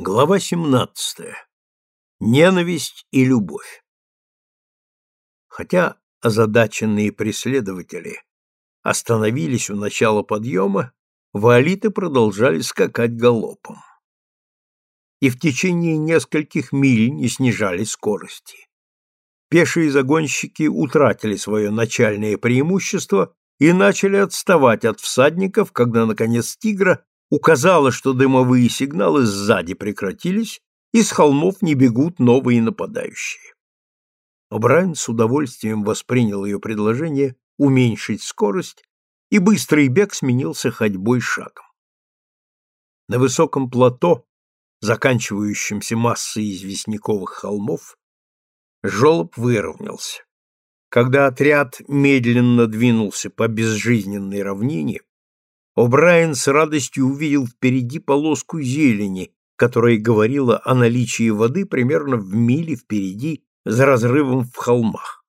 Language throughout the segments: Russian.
Глава 17. Ненависть и любовь. Хотя озадаченные преследователи остановились у начала подъема, ваолиты продолжали скакать галопом. И в течение нескольких миль не снижали скорости. Пешие загонщики утратили свое начальное преимущество и начали отставать от всадников, когда, наконец, тигра указала, что дымовые сигналы сзади прекратились, и с холмов не бегут новые нападающие. О'Брайен с удовольствием воспринял ее предложение уменьшить скорость, и быстрый бег сменился ходьбой шагом. На высоком плато, заканчивающемся массой известняковых холмов, жолоб выровнялся. Когда отряд медленно двинулся по безжизненной равнине, О'Брайен с радостью увидел впереди полоску зелени, которая говорила о наличии воды примерно в миле впереди за разрывом в холмах.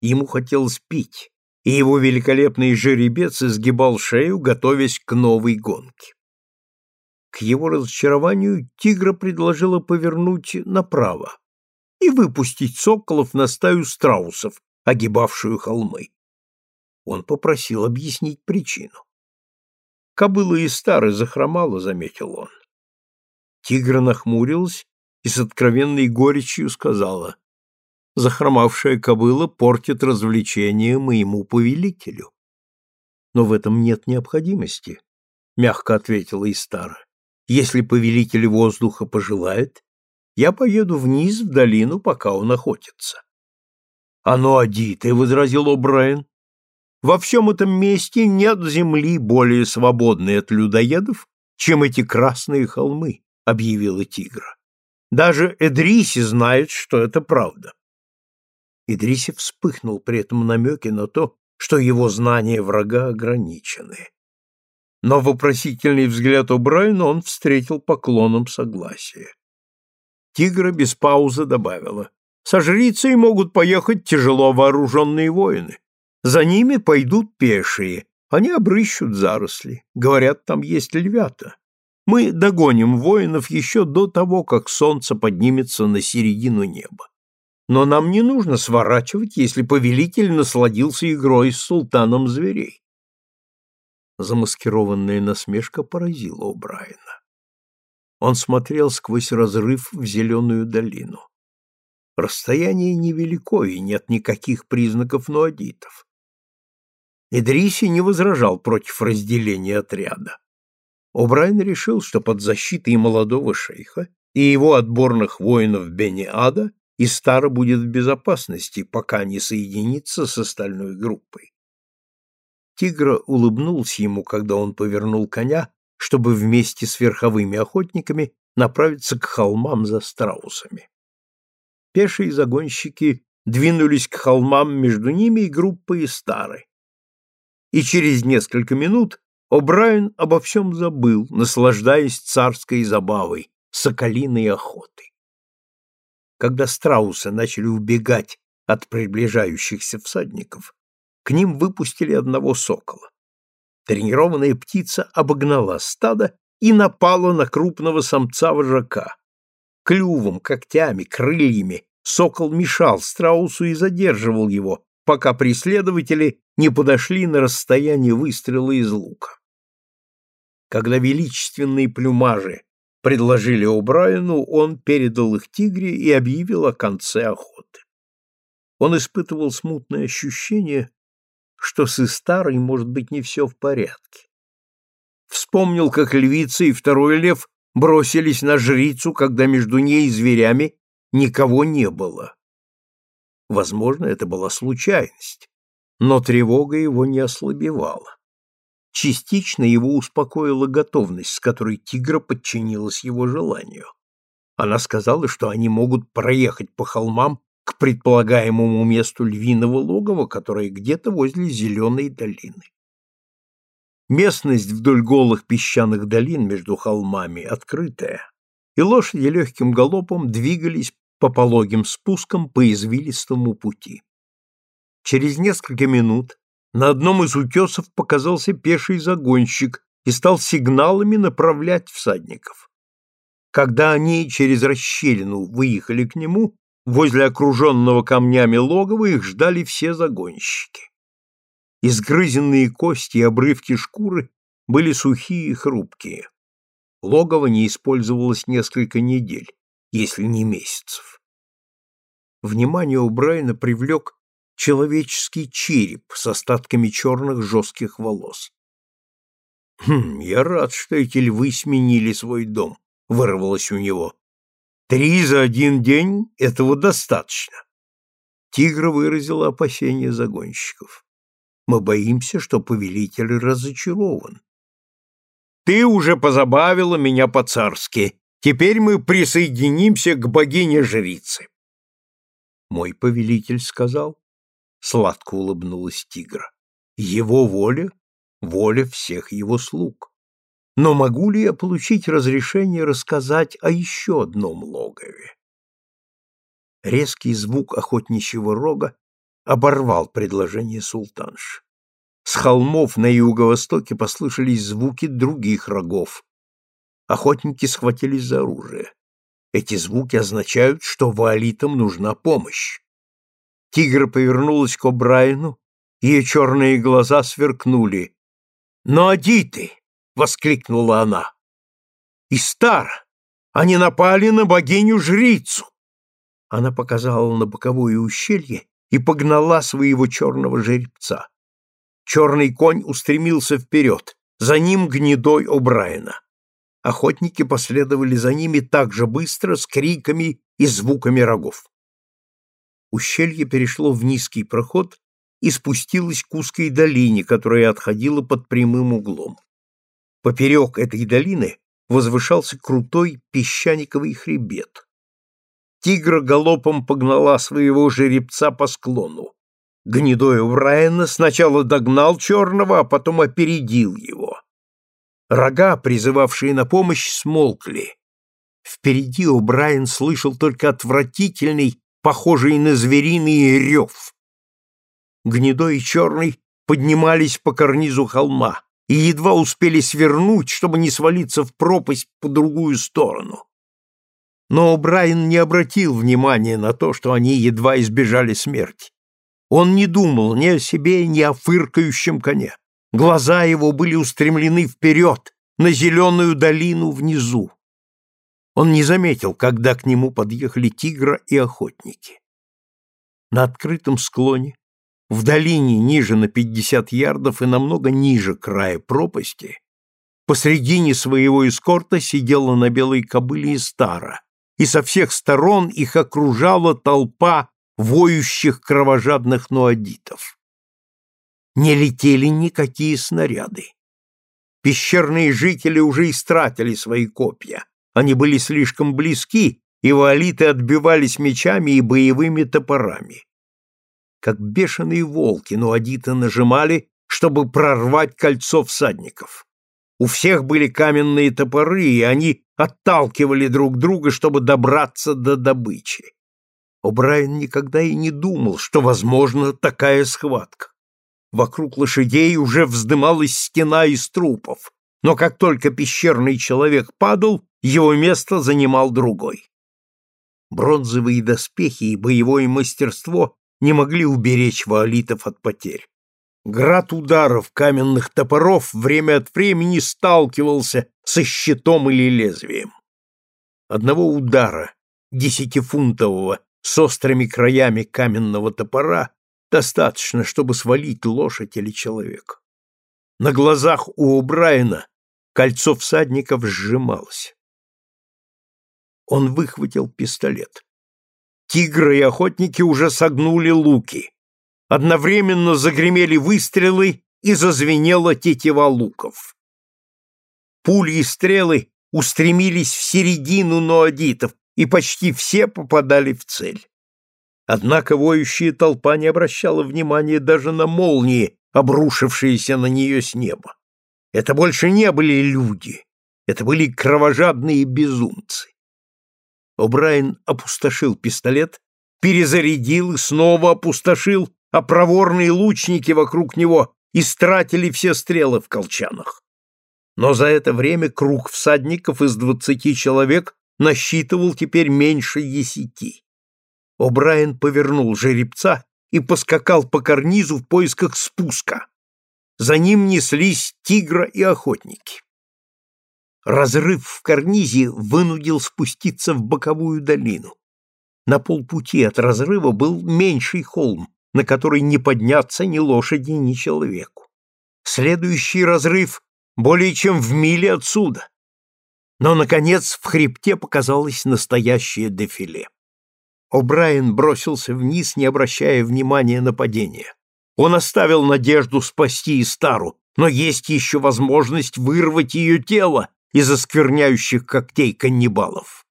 Ему хотелось пить, и его великолепный жеребец изгибал шею, готовясь к новой гонке. К его разочарованию тигра предложила повернуть направо и выпустить соколов на стаю страусов, огибавшую холмы. Он попросил объяснить причину. Кобыла и старый захромала, заметил он. Тигра нахмурилась и с откровенной горечью сказала, «Захромавшая кобыла портит развлечение моему повелителю». «Но в этом нет необходимости», — мягко ответила Истара. «Если повелитель воздуха пожелает, я поеду вниз в долину, пока он охотится». «А ну, Ади, ты», — возразил О'Брайен, во всем этом месте нет земли более свободной от людоедов, чем эти красные холмы, объявила Тигра. Даже Эдриси знает, что это правда. Эдриси вспыхнул при этом намеке на то, что его знания врага ограничены. Но вопросительный взгляд у Брайана он встретил поклоном согласия. Тигра без паузы добавила, «Со жрицей могут поехать тяжело вооруженные воины. За ними пойдут пешие, они обрыщут заросли. Говорят, там есть львята. Мы догоним воинов еще до того, как солнце поднимется на середину неба. Но нам не нужно сворачивать, если повелитель насладился игрой с султаном зверей. Замаскированная насмешка поразила О'Брайена. Он смотрел сквозь разрыв в зеленую долину. Расстояние невелико, и нет никаких признаков нуадитов. Идриси не возражал против разделения отряда. О'Брайен решил, что под защитой молодого шейха и его отборных воинов Бени-Ада Истара будет в безопасности, пока не соединится с остальной группой. Тигра улыбнулся ему, когда он повернул коня, чтобы вместе с верховыми охотниками направиться к холмам за страусами. Пешие загонщики двинулись к холмам между ними и группой Истары и через несколько минут О'Брайен обо всем забыл, наслаждаясь царской забавой, соколиной охотой. Когда страусы начали убегать от приближающихся всадников, к ним выпустили одного сокола. Тренированная птица обогнала стадо и напала на крупного самца-вожака. Клювом, когтями, крыльями сокол мешал страусу и задерживал его, пока преследователи не подошли на расстояние выстрела из лука. Когда величественные плюмажи предложили О'Брайену, он передал их тигре и объявил о конце охоты. Он испытывал смутное ощущение, что с Истарой может быть не все в порядке. Вспомнил, как львица и второй лев бросились на жрицу, когда между ней и зверями никого не было. Возможно, это была случайность, но тревога его не ослабевала. Частично его успокоила готовность, с которой тигра подчинилась его желанию. Она сказала, что они могут проехать по холмам к предполагаемому месту львиного логова, которое где-то возле зеленой долины. Местность вдоль голых песчаных долин между холмами открытая, и лошади легким галопом двигались по пологим спускам по извилистому пути. Через несколько минут на одном из утесов показался пеший загонщик и стал сигналами направлять всадников. Когда они через расщелину выехали к нему, возле окруженного камнями логова их ждали все загонщики. Изгрызенные кости и обрывки шкуры были сухие и хрупкие. Логово не использовалось несколько недель, если не месяцев. Внимание у Брайана привлек человеческий череп с остатками черных жестких волос. «Хм, я рад, что эти львы сменили свой дом», — вырвалось у него. «Три за один день этого достаточно». Тигр выразил опасения загонщиков. «Мы боимся, что повелитель разочарован». «Ты уже позабавила меня по-царски. Теперь мы присоединимся к богине-жрице». Мой повелитель сказал, сладко улыбнулась тигра. Его воля — воля всех его слуг. Но могу ли я получить разрешение рассказать о еще одном логове? Резкий звук охотничьего рога оборвал предложение султанши. С холмов на юго-востоке послышались звуки других рогов. Охотники схватились за оружие. Эти звуки означают, что ваалитам нужна помощь. Тигр повернулась к О'Брайену, ее черные глаза сверкнули. «Но адиты!» — воскликнула она. «Истар! Они напали на богиню-жрицу!» Она показала на боковое ущелье и погнала своего черного жеребца. Черный конь устремился вперед, за ним гнедой О'Брайена. Охотники последовали за ними так же быстро, с криками и звуками рогов ущелье перешло в низкий проход и спустилось к узкой долине, которая отходила под прямым углом. Поперек этой долины возвышался крутой песчаниковый хребет. Тигра галопом погнала своего жеребца по склону. Гнедой Брайана сначала догнал черного, а потом опередил его. Рога, призывавшие на помощь, смолкли. Впереди О'Брайен слышал только отвратительный похожий на звериный рев. Гнедой и черный поднимались по карнизу холма и едва успели свернуть, чтобы не свалиться в пропасть по другую сторону. Но Брайан не обратил внимания на то, что они едва избежали смерти. Он не думал ни о себе, ни о фыркающем коне. Глаза его были устремлены вперед, на зеленую долину внизу. Он не заметил, когда к нему подъехали тигра и охотники. На открытом склоне, в долине ниже на пятьдесят ярдов и намного ниже края пропасти, посредине своего эскорта сидела на белой кобыле Истара, и со всех сторон их окружала толпа воющих кровожадных нуадитов. Не летели никакие снаряды. Пещерные жители уже истратили свои копья, они были слишком близки, и валиты отбивались мечами и боевыми топорами. Как бешеные волки, нуадиты нажимали, чтобы прорвать кольцо всадников. У всех были каменные топоры, и они отталкивали друг друга, чтобы добраться до добычи. О'Брайен никогда и не думал, что возможна такая схватка. Вокруг лошадей уже вздымалась стена из трупов, но как только пещерный человек падал, его место занимал другой. Бронзовые доспехи и боевое мастерство не могли уберечь ваолитов от потерь. Град ударов каменных топоров время от времени сталкивался со щитом или лезвием. Одного удара, десятифунтового, с острыми краями каменного топора, достаточно, чтобы свалить лошадь или человека. На глазах у О'Брайена кольцо всадников сжималось. Он выхватил пистолет. Тигры и охотники уже согнули луки. Одновременно загремели выстрелы и зазвенела тетива луков. Пули и стрелы устремились в середину ноадитов, и почти все попадали в цель. Однако воющая толпа не обращала внимания даже на молнии, обрушившиеся на нее с неба. Это больше не были люди, это были кровожадные безумцы. О'Брайен опустошил пистолет, перезарядил и снова опустошил, а проворные лучники вокруг него истратили все стрелы в колчанах. Но за это время круг всадников из двадцати человек насчитывал теперь меньше десяти. О'Брайен повернул жеребца и поскакал по карнизу в поисках спуска. За ним неслись тигра и охотники. Разрыв в карнизе вынудил спуститься в боковую долину. На полпути от разрыва был меньший холм, на который не подняться ни лошади, ни человеку. Следующий разрыв более чем в миле отсюда. Но, наконец, в хребте показалось настоящее дефиле. О'Брайен бросился вниз, не обращая внимания на падение. Он оставил надежду спасти Истару, но есть еще возможность вырвать ее тело из оскверняющих когтей каннибалов.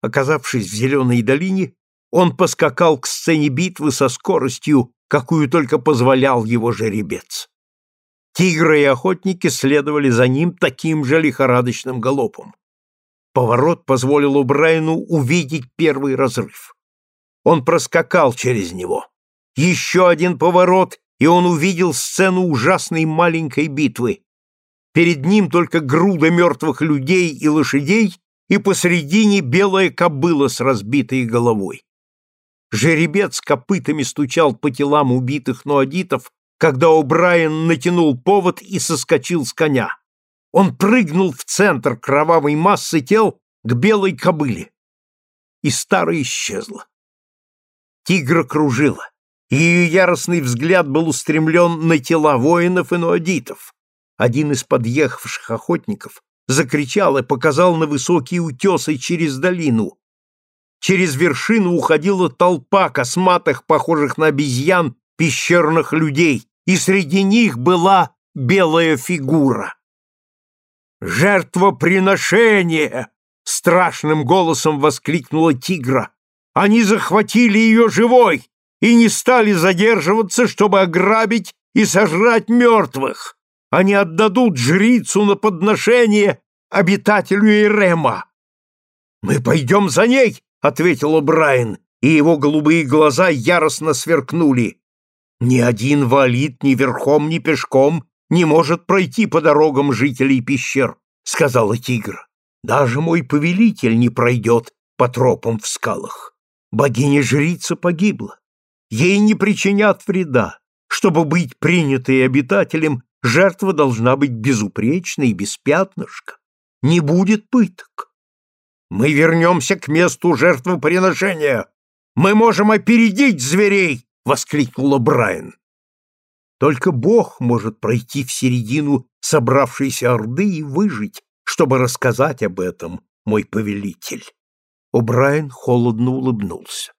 Оказавшись в зеленой долине, он поскакал к сцене битвы со скоростью, какую только позволял его жеребец. Тигры и охотники следовали за ним таким же лихорадочным галопом. Поворот позволил Убрайну увидеть первый разрыв. Он проскакал через него. Еще один поворот, и он увидел сцену ужасной маленькой битвы. Перед ним только груда мертвых людей и лошадей, и посредине белая кобыла с разбитой головой. Жеребец копытами стучал по телам убитых ноадитов, когда О'Брайен натянул повод и соскочил с коня. Он прыгнул в центр кровавой массы тел к белой кобыле. И старая исчезла. Тигра кружила. Ее яростный взгляд был устремлен на тела воинов и нуадитов. Один из подъехавших охотников закричал и показал на высокие утесы через долину. Через вершину уходила толпа косматых, похожих на обезьян, пещерных людей, и среди них была белая фигура. «Жертвоприношение!» — страшным голосом воскликнула тигра. «Они захватили ее живой и не стали задерживаться, чтобы ограбить и сожрать мертвых. Они отдадут жрицу на подношение обитателю Ирема». «Мы пойдем за ней!» — ответил Брайан, и его голубые глаза яростно сверкнули. Ни один валит ни верхом, ни пешком не может пройти по дорогам жителей пещер, сказала тигр. Даже мой повелитель не пройдет по тропам в скалах. Богиня-жрица погибла. Ей не причинят вреда. Чтобы быть принятой обитателем, жертва должна быть безупречной, без пятнышка. Не будет пыток. Мы вернемся к месту жертвоприношения. Мы можем опередить зверей, — воскликнула Брайан. «Только Бог может пройти в середину собравшейся орды и выжить, чтобы рассказать об этом, мой повелитель». О'Брайен холодно улыбнулся.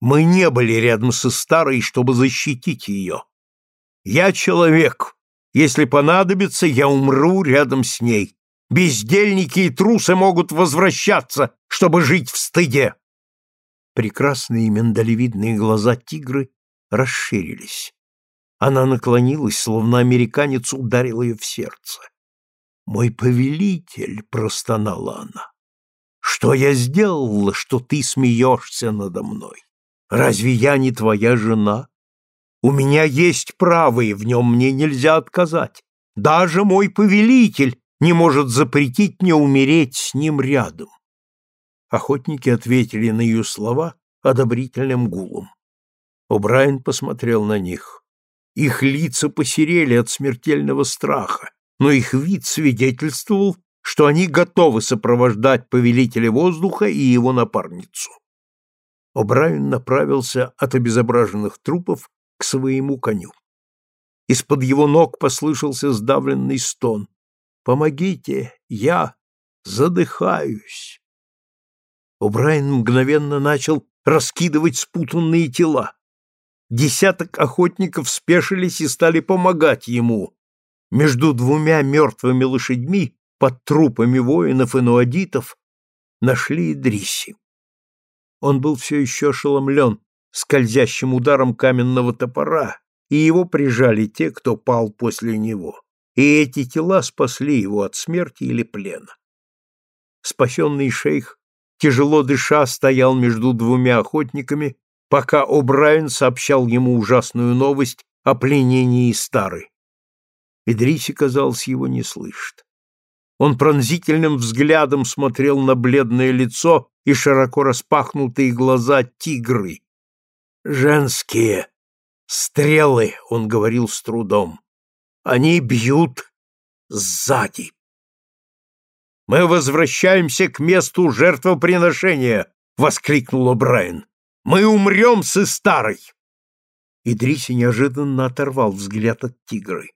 «Мы не были рядом со старой, чтобы защитить ее. Я человек. Если понадобится, я умру рядом с ней. Бездельники и трусы могут возвращаться, чтобы жить в стыде. Прекрасные миндалевидные глаза тигры расширились. Она наклонилась, словно американец ударил ее в сердце. «Мой повелитель!» — простонала она. «Что я сделала, что ты смеешься надо мной? Разве я не твоя жена? У меня есть право, и в нем мне нельзя отказать. Даже мой повелитель не может запретить мне умереть с ним рядом. Охотники ответили на ее слова одобрительным гулом. О'Брайен посмотрел на них. Их лица посерели от смертельного страха, но их вид свидетельствовал, что они готовы сопровождать повелителя воздуха и его напарницу. О'Брайен направился от обезображенных трупов к своему коню. Из-под его ног послышался сдавленный стон. «Помогите, я задыхаюсь!» О'Брайен мгновенно начал раскидывать спутанные тела. Десяток охотников спешились и стали помогать ему. Между двумя мертвыми лошадьми, под трупами воинов и нуадитов, нашли Идриси. Он был все еще ошеломлен скользящим ударом каменного топора, и его прижали те, кто пал после него. И эти тела спасли его от смерти или плена. Спасенный шейх тяжело дыша, стоял между двумя охотниками, пока О'Брайен сообщал ему ужасную новость о пленении Стары. Идриси, казалось, его не слышит. Он пронзительным взглядом смотрел на бледное лицо и широко распахнутые глаза тигры. «Женские стрелы», — он говорил с трудом, — «они бьют сзади». «Мы возвращаемся к месту жертвоприношения!» — воскликнул Брайан. «Мы умрем с Истарой!» Идриси неожиданно оторвал взгляд от тигры.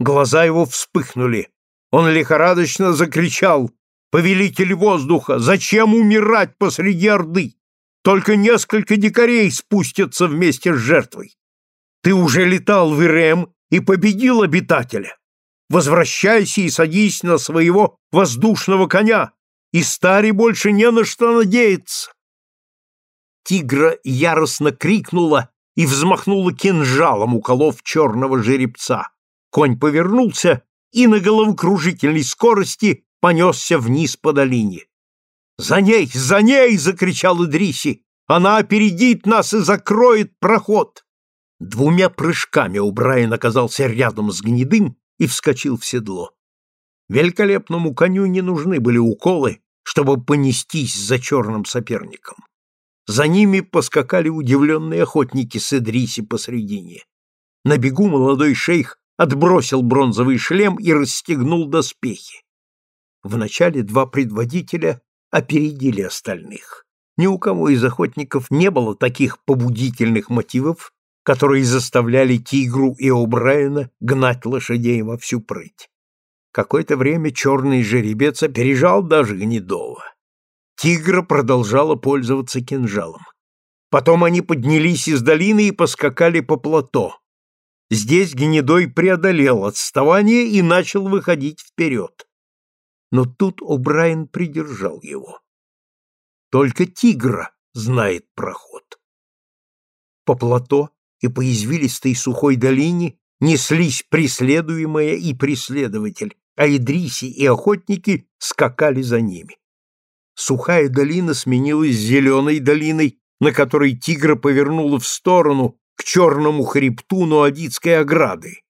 Глаза его вспыхнули. Он лихорадочно закричал. «Повелитель воздуха, зачем умирать посреди Орды? Только несколько дикарей спустятся вместе с жертвой. Ты уже летал в Ирем и победил обитателя. Возвращайся и садись на своего воздушного коня, и старе больше не на что надеяться. Тигра яростно крикнула и взмахнула кинжалом, уколов черного жеребца. Конь повернулся и на головокружительной скорости понесся вниз по долине. «За ней! За ней!» — закричал Идриси. «Она опередит нас и закроет проход!» Двумя прыжками Убрайан оказался рядом с гнедым и вскочил в седло. Великолепному коню не нужны были уколы, чтобы понестись за черным соперником. За ними поскакали удивленные охотники с Идриси посредине. На бегу молодой шейх отбросил бронзовый шлем и расстегнул доспехи. Вначале два предводителя опередили остальных. Ни у кого из охотников не было таких побудительных мотивов, которые заставляли Тигру и О'Брайена гнать лошадей во всю прыть. Какое-то время черный жеребец опережал даже Гнедова. Тигра продолжала пользоваться кинжалом. Потом они поднялись из долины и поскакали по плато. Здесь Гнедой преодолел отставание и начал выходить вперед. Но тут О'Брайен придержал его. Только тигра знает проход. По плато и по извилистой сухой долине неслись преследуемая и преследователь, а Идриси и охотники скакали за ними. Сухая долина сменилась зеленой долиной, на которой тигра повернула в сторону, к черному хребту Нуадитской ограды.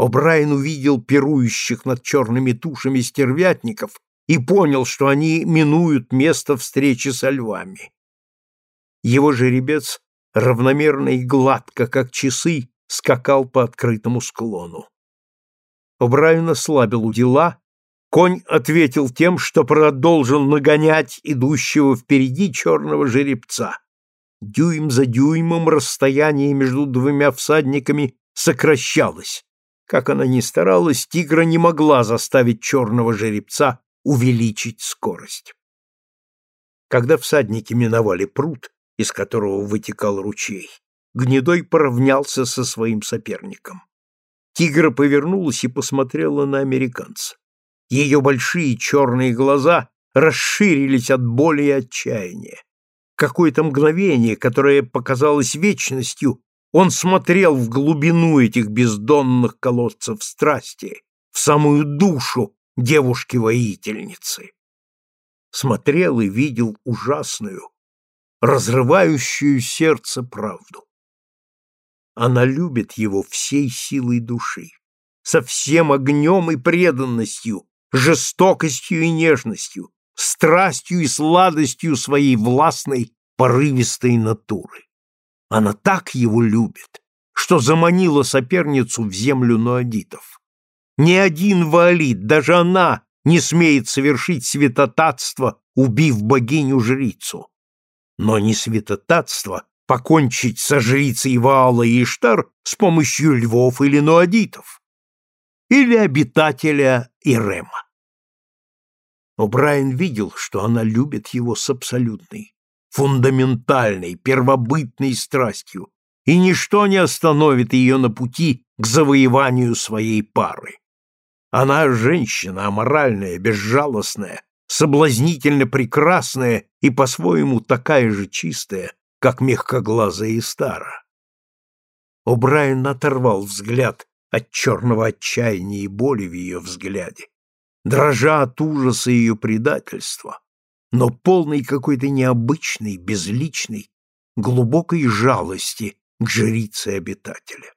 О'Брайен увидел пирующих над черными тушами стервятников и понял, что они минуют место встречи со львами. Его жеребец равномерно и гладко, как часы, скакал по открытому склону. О'Брайен ослабил удила, конь ответил тем, что продолжил нагонять идущего впереди черного жеребца. Дюйм за дюймом расстояние между двумя всадниками сокращалось. Как она ни старалась, тигра не могла заставить черного жеребца увеличить скорость. Когда всадники миновали пруд, из которого вытекал ручей, Гнедой поравнялся со своим соперником. Тигра повернулась и посмотрела на американца. Ее большие черные глаза расширились от боли и отчаяния какое-то мгновение, которое показалось вечностью, он смотрел в глубину этих бездонных колодцев страсти, в самую душу девушки-воительницы. Смотрел и видел ужасную, разрывающую сердце правду. Она любит его всей силой души, со всем огнем и преданностью, жестокостью и нежностью, страстью и сладостью своей властной, порывистой натуры. Она так его любит, что заманила соперницу в землю нуадитов. Ни один ваалит, даже она, не смеет совершить святотатство, убив богиню-жрицу. Но не святотатство покончить со жрицей Ваала и Иштар с помощью львов или нуадитов, или обитателя Ирема. О'Брайен видел, что она любит его с абсолютной, фундаментальной, первобытной страстью, и ничто не остановит ее на пути к завоеванию своей пары. Она женщина аморальная, безжалостная, соблазнительно прекрасная и по-своему такая же чистая, как мягкоглазая и стара. О'Брайен оторвал взгляд от черного отчаяния и боли в ее взгляде дрожа от ужаса ее предательства, но полной какой-то необычной, безличной, глубокой жалости к жрице обитателя.